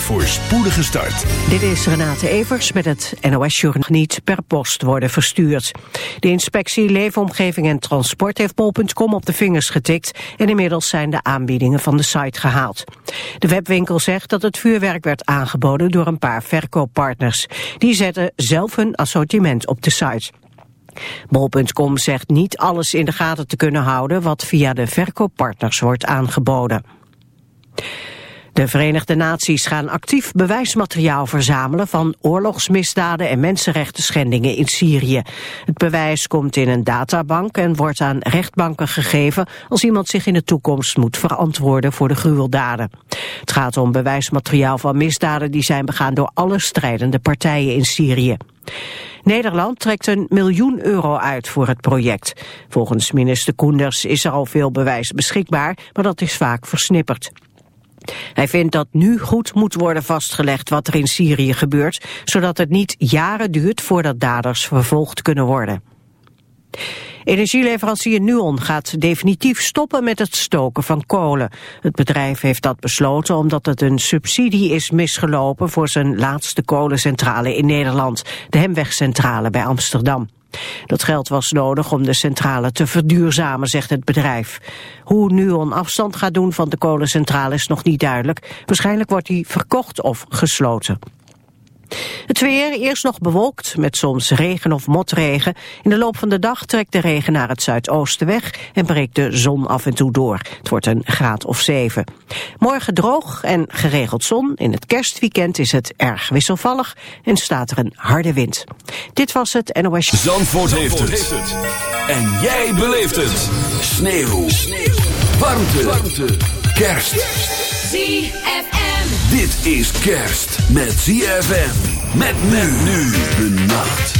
voor spoedige start. Dit is Renate Evers met het NOS-journaal niet per post worden verstuurd. De inspectie Leefomgeving en Transport heeft bol.com op de vingers getikt... en inmiddels zijn de aanbiedingen van de site gehaald. De webwinkel zegt dat het vuurwerk werd aangeboden door een paar verkooppartners. Die zetten zelf hun assortiment op de site. Bol.com zegt niet alles in de gaten te kunnen houden... wat via de verkooppartners wordt aangeboden. De Verenigde Naties gaan actief bewijsmateriaal verzamelen van oorlogsmisdaden en mensenrechten schendingen in Syrië. Het bewijs komt in een databank en wordt aan rechtbanken gegeven als iemand zich in de toekomst moet verantwoorden voor de gruweldaden. Het gaat om bewijsmateriaal van misdaden die zijn begaan door alle strijdende partijen in Syrië. Nederland trekt een miljoen euro uit voor het project. Volgens minister Koenders is er al veel bewijs beschikbaar, maar dat is vaak versnipperd. Hij vindt dat nu goed moet worden vastgelegd wat er in Syrië gebeurt, zodat het niet jaren duurt voordat daders vervolgd kunnen worden. Energieleverancier Nuon gaat definitief stoppen met het stoken van kolen. Het bedrijf heeft dat besloten omdat het een subsidie is misgelopen voor zijn laatste kolencentrale in Nederland, de Hemwegcentrale bij Amsterdam. Dat geld was nodig om de centrale te verduurzamen, zegt het bedrijf. Hoe Nuon afstand gaat doen van de kolencentrale is nog niet duidelijk. Waarschijnlijk wordt die verkocht of gesloten. Het weer eerst nog bewolkt met soms regen of motregen. In de loop van de dag trekt de regen naar het zuidoosten weg en breekt de zon af en toe door. Het wordt een graad of 7. Morgen droog en geregeld zon. In het kerstweekend is het erg wisselvallig en staat er een harde wind. Dit was het NOS. Zandvoort, heeft, het. En jij beleeft het. Sneeuw. Sneeuw. Warmte. Warmte. Kerst. ZFM. Dit is kerst met ZFM. Met men nu de.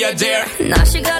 you, dear. Now she got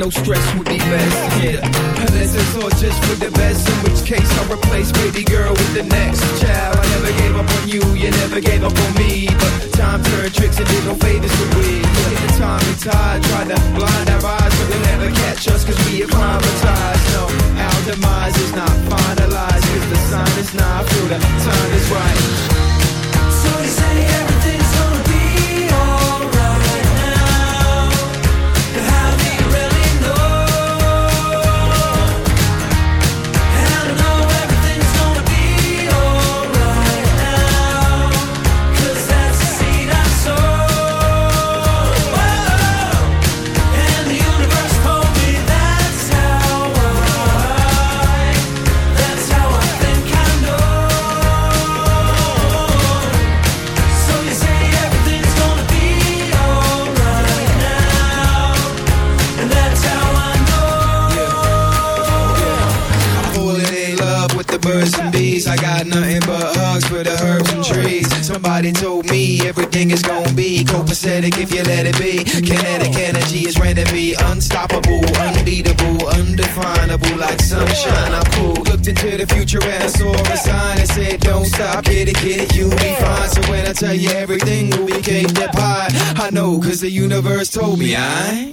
no stress with Yeah.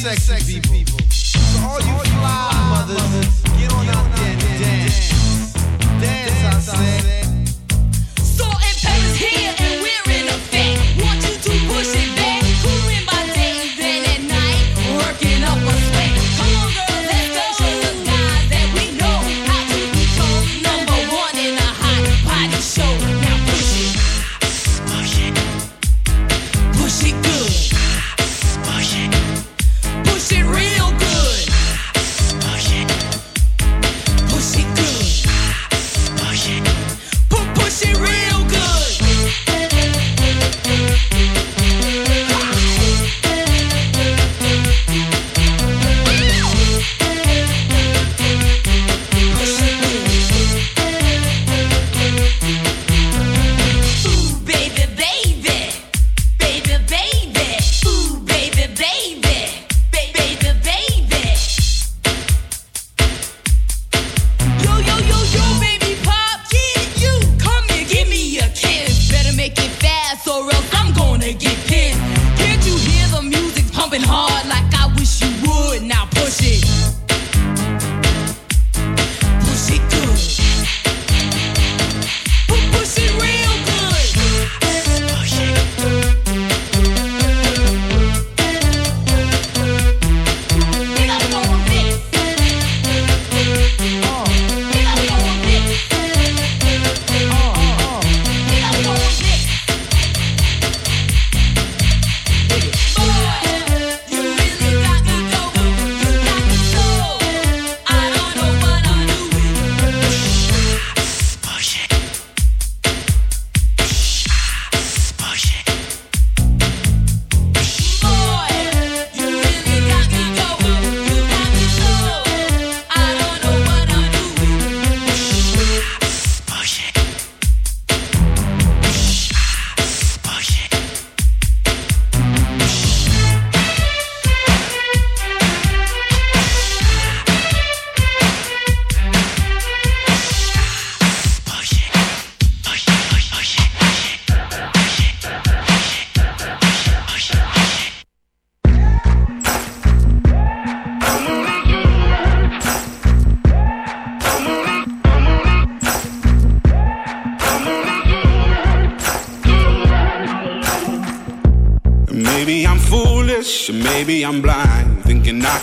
sexy, sexy people. people. So all you all fly mothers, mothers, get on out there and dance. Dance, dance I say.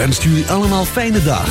Wenst jullie allemaal fijne dagen.